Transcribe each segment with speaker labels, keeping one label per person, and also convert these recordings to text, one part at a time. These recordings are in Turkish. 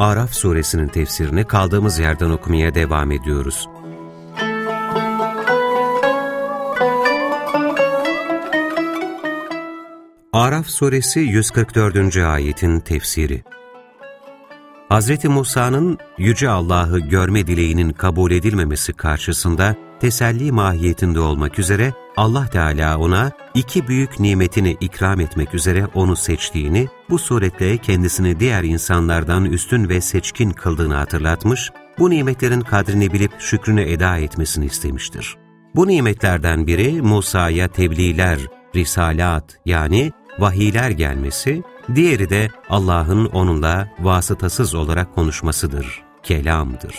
Speaker 1: Araf suresinin tefsirini kaldığımız yerden okumaya devam ediyoruz. Araf suresi 144. ayetin tefsiri Hz. Musa'nın Yüce Allah'ı görme dileğinin kabul edilmemesi karşısında teselli mahiyetinde olmak üzere Allah Teala ona iki büyük nimetini ikram etmek üzere onu seçtiğini, bu suretle kendisini diğer insanlardan üstün ve seçkin kıldığını hatırlatmış, bu nimetlerin kadrini bilip şükrünü eda etmesini istemiştir. Bu nimetlerden biri Musa'ya tebliğler, risalat yani vahiyler gelmesi, diğeri de Allah'ın onunla vasıtasız olarak konuşmasıdır, kelamdır.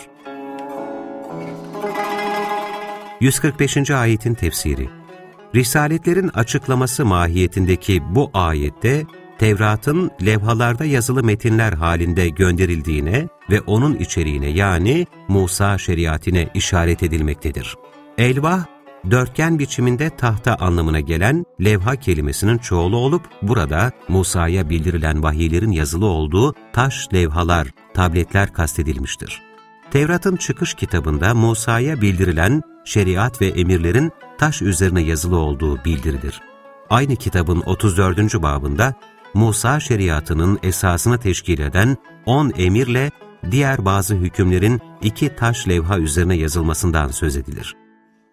Speaker 1: 145. ayetin tefsiri Risaletlerin açıklaması mahiyetindeki bu ayette, Tevrat'ın levhalarda yazılı metinler halinde gönderildiğine ve onun içeriğine yani Musa şeriatine işaret edilmektedir. Elvah, dörtgen biçiminde tahta anlamına gelen levha kelimesinin çoğulu olup burada Musa'ya bildirilen vahiylerin yazılı olduğu taş levhalar, tabletler kastedilmiştir. Tevrat'ın çıkış kitabında Musa'ya bildirilen şeriat ve emirlerin taş üzerine yazılı olduğu bildirilir. Aynı kitabın 34. babında Musa şeriatının esasını teşkil eden 10 emirle diğer bazı hükümlerin iki taş levha üzerine yazılmasından söz edilir.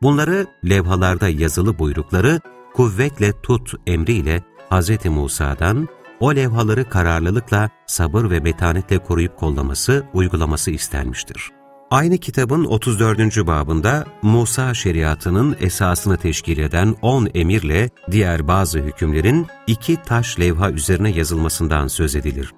Speaker 1: Bunları levhalarda yazılı buyrukları kuvvetle tut emriyle Hz. Musa'dan o levhaları kararlılıkla, sabır ve metanetle koruyup kollaması, uygulaması istenmiştir. Aynı kitabın 34. babında Musa şeriatının esasını teşkil eden 10 emirle diğer bazı hükümlerin iki taş levha üzerine yazılmasından söz edilir.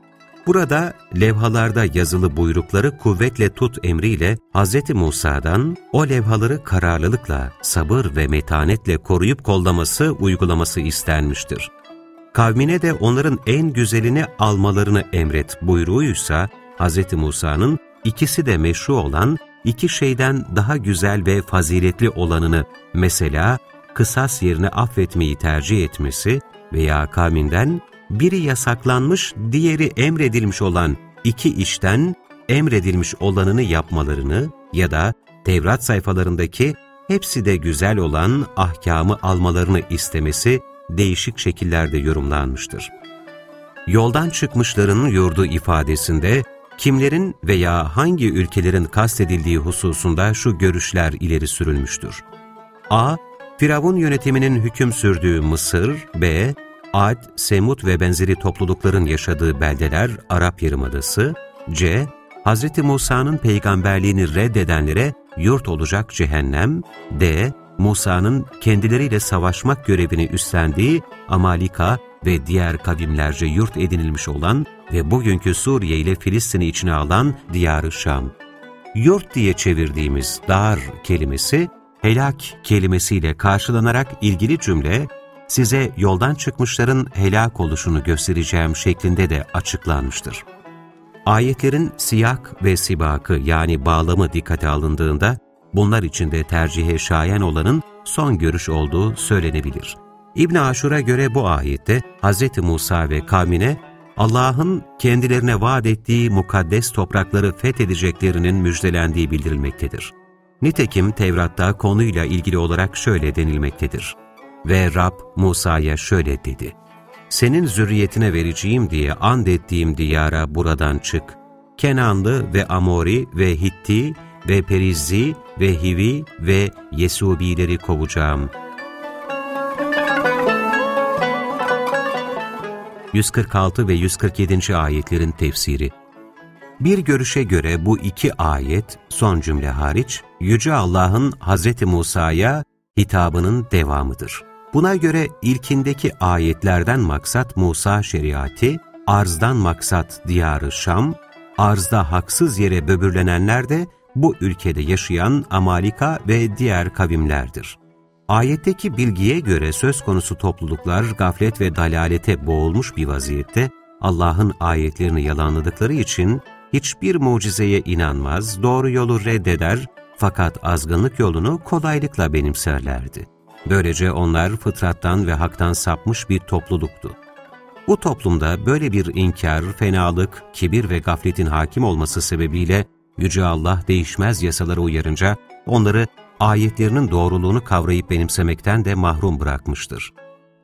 Speaker 1: Burada levhalarda yazılı buyrukları kuvvetle tut emriyle Hz. Musa'dan o levhaları kararlılıkla, sabır ve metanetle koruyup kollaması, uygulaması istenmiştir. Kavmine de onların en güzelini almalarını emret buyruğuysa Hz. Musa'nın ikisi de meşru olan iki şeyden daha güzel ve faziletli olanını mesela kısas yerine affetmeyi tercih etmesi veya kavminden biri yasaklanmış, diğeri emredilmiş olan iki işten emredilmiş olanını yapmalarını ya da Tevrat sayfalarındaki hepsi de güzel olan ahkamı almalarını istemesi değişik şekillerde yorumlanmıştır. Yoldan çıkmışların yurdu ifadesinde kimlerin veya hangi ülkelerin kastedildiği hususunda şu görüşler ileri sürülmüştür. A. Firavun yönetiminin hüküm sürdüğü Mısır, B. Ad, Semut ve benzeri toplulukların yaşadığı beldeler Arap Yarımadası, C. Hz. Musa'nın peygamberliğini reddedenlere yurt olacak cehennem, D. Musa'nın kendileriyle savaşmak görevini üstlendiği Amalika ve diğer kavimlerce yurt edinilmiş olan ve bugünkü Suriye ile Filistin'i içine alan Diyar-ı Şam. Yurt diye çevirdiğimiz dar kelimesi, helak kelimesiyle karşılanarak ilgili cümle, size yoldan çıkmışların helak oluşunu göstereceğim şeklinde de açıklanmıştır. Ayetlerin siyak ve sibakı yani bağlamı dikkate alındığında, bunlar içinde tercihe şayan olanın son görüş olduğu söylenebilir. İbn Aşur'a göre bu ayette Hz. Musa ve kavmine Allah'ın kendilerine vaat ettiği mukaddes toprakları fethedeceklerinin müjdelendiği bildirilmektedir. Nitekim Tevrat'ta konuyla ilgili olarak şöyle denilmektedir. Ve Rab Musa'ya şöyle dedi. Senin zürriyetine vereceğim diye and ettiğim diyara buradan çık. Kenanlı ve Amori ve Hitti ve Perizzi ve Hivi ve Yesubileri kovacağım.'' 146 ve 147. ayetlerin tefsiri. Bir görüşe göre bu iki ayet, son cümle hariç, Yüce Allah'ın Hz. Musa'ya hitabının devamıdır. Buna göre ilkindeki ayetlerden maksat Musa şeriatı, arzdan maksat diyarı Şam, arzda haksız yere böbürlenenler de bu ülkede yaşayan Amalika ve diğer kavimlerdir. Ayetteki bilgiye göre söz konusu topluluklar gaflet ve dalalete boğulmuş bir vaziyette Allah'ın ayetlerini yalanladıkları için hiçbir mucizeye inanmaz, doğru yolu reddeder fakat azgınlık yolunu kolaylıkla benimserlerdi. Böylece onlar fıtrattan ve haktan sapmış bir topluluktu. Bu toplumda böyle bir inkar, fenalık, kibir ve gafletin hakim olması sebebiyle Yüce Allah değişmez yasaları uyarınca onları ayetlerinin doğruluğunu kavrayıp benimsemekten de mahrum bırakmıştır.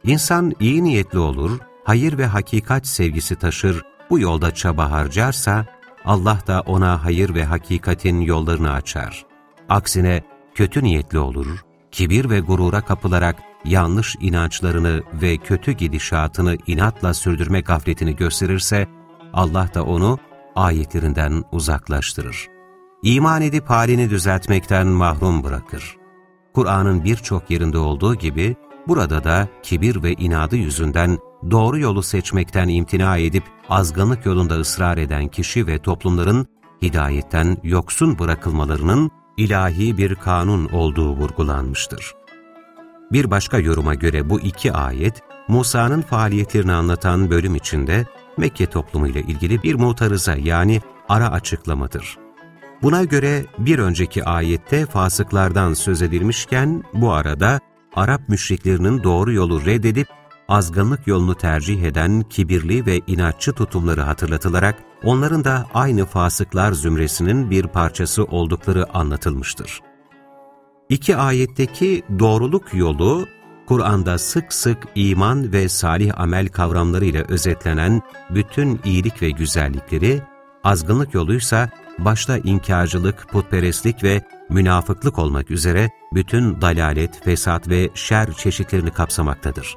Speaker 1: İnsan iyi niyetli olur, hayır ve hakikat sevgisi taşır, bu yolda çaba harcarsa, Allah da ona hayır ve hakikatin yollarını açar. Aksine kötü niyetli olur, kibir ve gurura kapılarak yanlış inançlarını ve kötü gidişatını inatla sürdürme gafletini gösterirse, Allah da onu ayetlerinden uzaklaştırır. İman edip halini düzeltmekten mahrum bırakır. Kur'an'ın birçok yerinde olduğu gibi, burada da kibir ve inadı yüzünden doğru yolu seçmekten imtina edip azgınlık yolunda ısrar eden kişi ve toplumların hidayetten yoksun bırakılmalarının ilahi bir kanun olduğu vurgulanmıştır. Bir başka yoruma göre bu iki ayet, Musa'nın faaliyetlerini anlatan bölüm içinde Mekke toplumuyla ilgili bir mutarıza yani ara açıklamadır. Buna göre bir önceki ayette fasıklardan söz edilmişken bu arada Arap müşriklerinin doğru yolu reddedip azgınlık yolunu tercih eden kibirli ve inatçı tutumları hatırlatılarak onların da aynı fasıklar zümresinin bir parçası oldukları anlatılmıştır. İki ayetteki doğruluk yolu, Kur'an'da sık sık iman ve salih amel kavramlarıyla özetlenen bütün iyilik ve güzellikleri, azgınlık yoluysa başta inkarcılık, putperestlik ve münafıklık olmak üzere bütün dalalet, fesat ve şer çeşitlerini kapsamaktadır.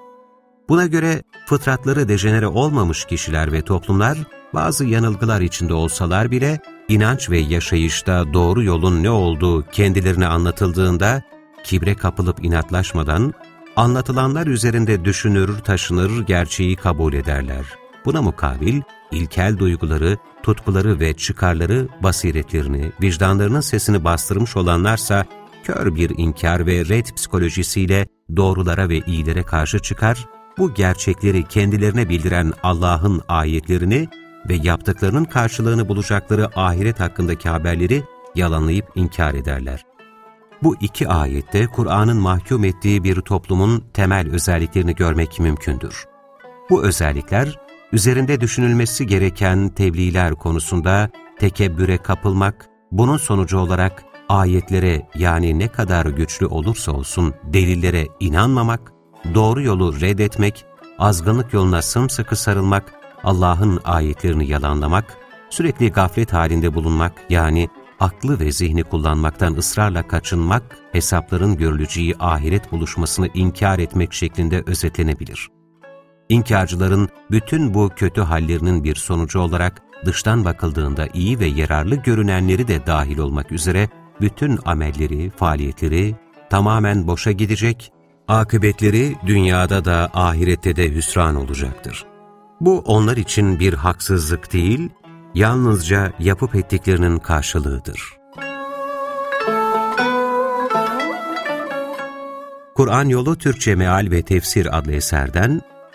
Speaker 1: Buna göre fıtratları dejenere olmamış kişiler ve toplumlar bazı yanılgılar içinde olsalar bile inanç ve yaşayışta doğru yolun ne olduğu kendilerine anlatıldığında kibre kapılıp inatlaşmadan anlatılanlar üzerinde düşünür, taşınır, gerçeği kabul ederler. Buna mukabil ilkel duyguları, tutkuları ve çıkarları, basiretlerini, vicdanlarının sesini bastırmış olanlarsa kör bir inkar ve red psikolojisiyle doğrulara ve iyilere karşı çıkar, bu gerçekleri kendilerine bildiren Allah'ın ayetlerini ve yaptıklarının karşılığını bulacakları ahiret hakkındaki haberleri yalanlayıp inkar ederler. Bu iki ayette Kur'an'ın mahkum ettiği bir toplumun temel özelliklerini görmek mümkündür. Bu özellikler, üzerinde düşünülmesi gereken tebliğler konusunda tekebbüre kapılmak, bunun sonucu olarak ayetlere yani ne kadar güçlü olursa olsun delillere inanmamak, doğru yolu reddetmek, azgınlık yoluna sımsıkı sarılmak, Allah'ın ayetlerini yalanlamak, sürekli gaflet halinde bulunmak yani aklı ve zihni kullanmaktan ısrarla kaçınmak, hesapların görüleceği ahiret buluşmasını inkar etmek şeklinde özetlenebilir. İnkarcıların bütün bu kötü hallerinin bir sonucu olarak dıştan bakıldığında iyi ve yararlı görünenleri de dahil olmak üzere bütün amelleri, faaliyetleri tamamen boşa gidecek, akıbetleri dünyada da ahirette de hüsran olacaktır. Bu onlar için bir haksızlık değil, yalnızca yapıp ettiklerinin karşılığıdır. Kur'an Yolu Türkçe Meal ve Tefsir adlı eserden